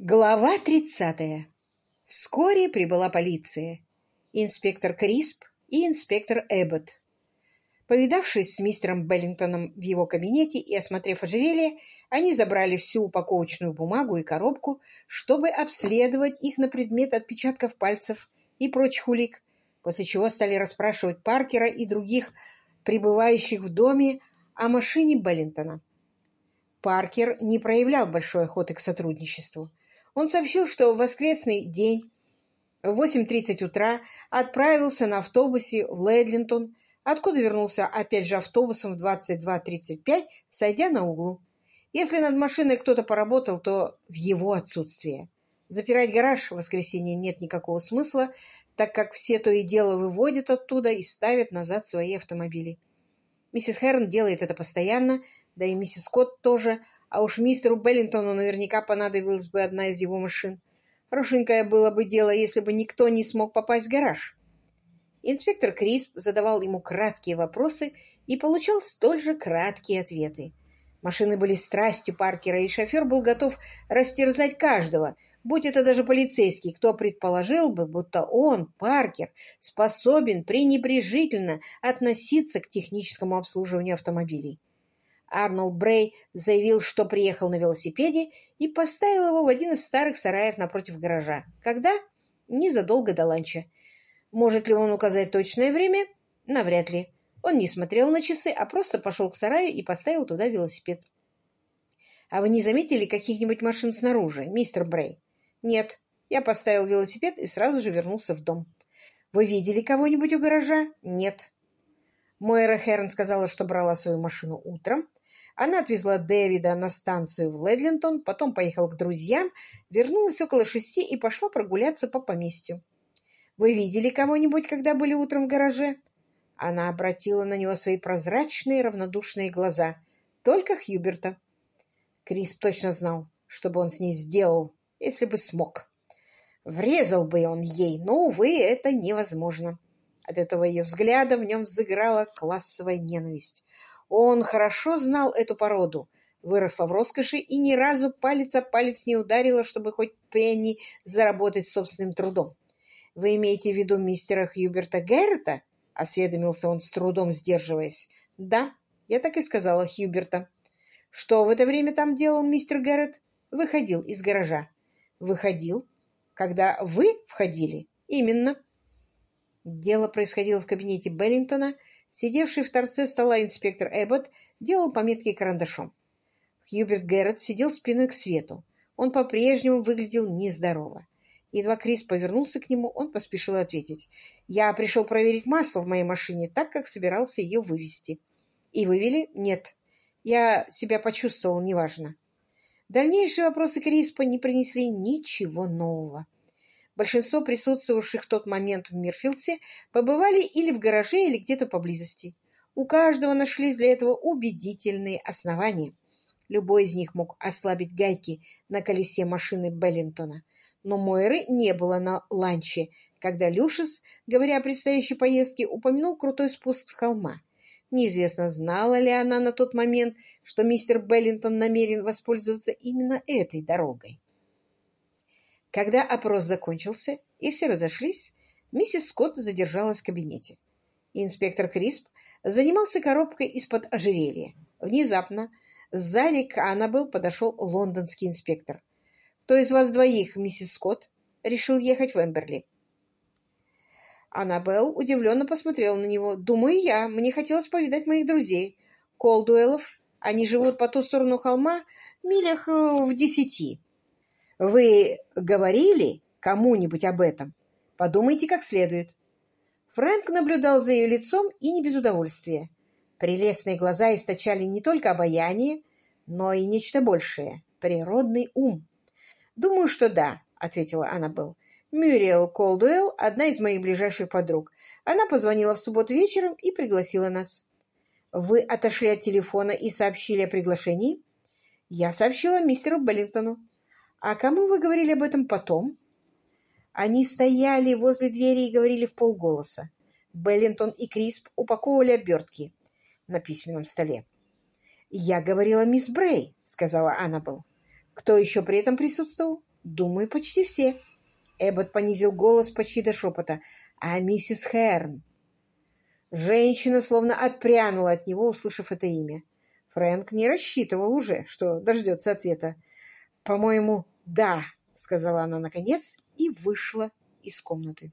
Глава тридцатая. Вскоре прибыла полиция. Инспектор Крисп и инспектор Эббот. Повидавшись с мистером Беллингтоном в его кабинете и осмотрев ожерелье, они забрали всю упаковочную бумагу и коробку, чтобы обследовать их на предмет отпечатков пальцев и прочих улик, после чего стали расспрашивать Паркера и других пребывающих в доме о машине Беллингтона. Паркер не проявлял большой охоты к сотрудничеству. Он сообщил, что в воскресный день в 8.30 утра отправился на автобусе в Ледлинтон, откуда вернулся опять же автобусом в 22.35, сойдя на углу. Если над машиной кто-то поработал, то в его отсутствие. Запирать гараж в воскресенье нет никакого смысла, так как все то и дело выводят оттуда и ставят назад свои автомобили. Миссис Херн делает это постоянно, да и миссис Скотт тоже – а уж мистеру Беллинтону наверняка понадобилась бы одна из его машин. Хорошенькое было бы дело, если бы никто не смог попасть в гараж. Инспектор Крисп задавал ему краткие вопросы и получал столь же краткие ответы. Машины были страстью Паркера, и шофер был готов растерзать каждого, будь это даже полицейский, кто предположил бы, будто он, Паркер, способен пренебрежительно относиться к техническому обслуживанию автомобилей. Арнольд Брей заявил, что приехал на велосипеде и поставил его в один из старых сараев напротив гаража. Когда? Незадолго до ланча. Может ли он указать точное время? Навряд ли. Он не смотрел на часы, а просто пошел к сараю и поставил туда велосипед. «А вы не заметили каких-нибудь машин снаружи, мистер Брей?» «Нет. Я поставил велосипед и сразу же вернулся в дом». «Вы видели кого-нибудь у гаража?» «Нет». Мойра Херн сказала, что брала свою машину утром, она отвезла Дэвида на станцию в Ледлинтон, потом поехала к друзьям, вернулась около шести и пошла прогуляться по поместью. «Вы видели кого-нибудь, когда были утром в гараже?» Она обратила на него свои прозрачные равнодушные глаза. Только Хьюберта. Крисп точно знал, что бы он с ней сделал, если бы смог. Врезал бы он ей, но, увы, это невозможно. От этого ее взгляда в нем взыграла классовая ненависть. Он хорошо знал эту породу, выросла в роскоши и ни разу палец о палец не ударила, чтобы хоть пенни заработать собственным трудом. «Вы имеете в виду мистера Хьюберта Гэррета?» — осведомился он с трудом, сдерживаясь. «Да, я так и сказала Хьюберта». «Что в это время там делал мистер Гэррет?» «Выходил из гаража». «Выходил? Когда вы входили?» «Именно». Дело происходило в кабинете Беллингтона, Сидевший в торце стола инспектор Эббот делал пометки карандашом. Хьюберт Гэррет сидел спиной к свету. Он по-прежнему выглядел нездорово. Едва Крис повернулся к нему, он поспешил ответить. «Я пришел проверить масло в моей машине, так как собирался ее вывести». «И вывели?» «Нет. Я себя почувствовал неважно». Дальнейшие вопросы Криспа не принесли ничего нового. Большинство присутствовавших в тот момент в Мирфилдсе побывали или в гараже, или где-то поблизости. У каждого нашлись для этого убедительные основания. Любой из них мог ослабить гайки на колесе машины Беллинтона. Но Мойры не было на ланче, когда Люшес, говоря о предстоящей поездке, упомянул крутой спуск с холма. Неизвестно, знала ли она на тот момент, что мистер Беллинтон намерен воспользоваться именно этой дорогой. Когда опрос закончился и все разошлись, миссис Скотт задержалась в кабинете. Инспектор Крисп занимался коробкой из-под ожерелья. Внезапно сзади к Аннабелл подошел лондонский инспектор. «Кто из вас двоих, миссис Скотт, решил ехать в Эмберли?» Аннабелл удивленно посмотрела на него. «Думаю, я. Мне хотелось повидать моих друзей. Колдуэллов. Они живут по ту сторону холма, милях э, в десяти. Вы говорили кому-нибудь об этом? Подумайте как следует. Фрэнк наблюдал за ее лицом и не без удовольствия. Прелестные глаза источали не только обаяние, но и нечто большее — природный ум. «Думаю, что да», — ответила Аннабелл. «Мюриэл Колдуэлл — одна из моих ближайших подруг. Она позвонила в субботу вечером и пригласила нас». «Вы отошли от телефона и сообщили о приглашении?» «Я сообщила мистеру Беллинтону». «А кому вы говорили об этом потом?» Они стояли возле двери и говорили в полголоса. Беллинтон и Крисп упаковывали обертки на письменном столе. «Я говорила мисс Брей», — сказала Аннабелл. «Кто еще при этом присутствовал?» Думаю, почти все. Эббот понизил голос почти до шепота. А миссис Хэрн? Женщина словно отпрянула от него, услышав это имя. Фрэнк не рассчитывал уже, что дождется ответа. «По-моему, да», — сказала она наконец и вышла из комнаты.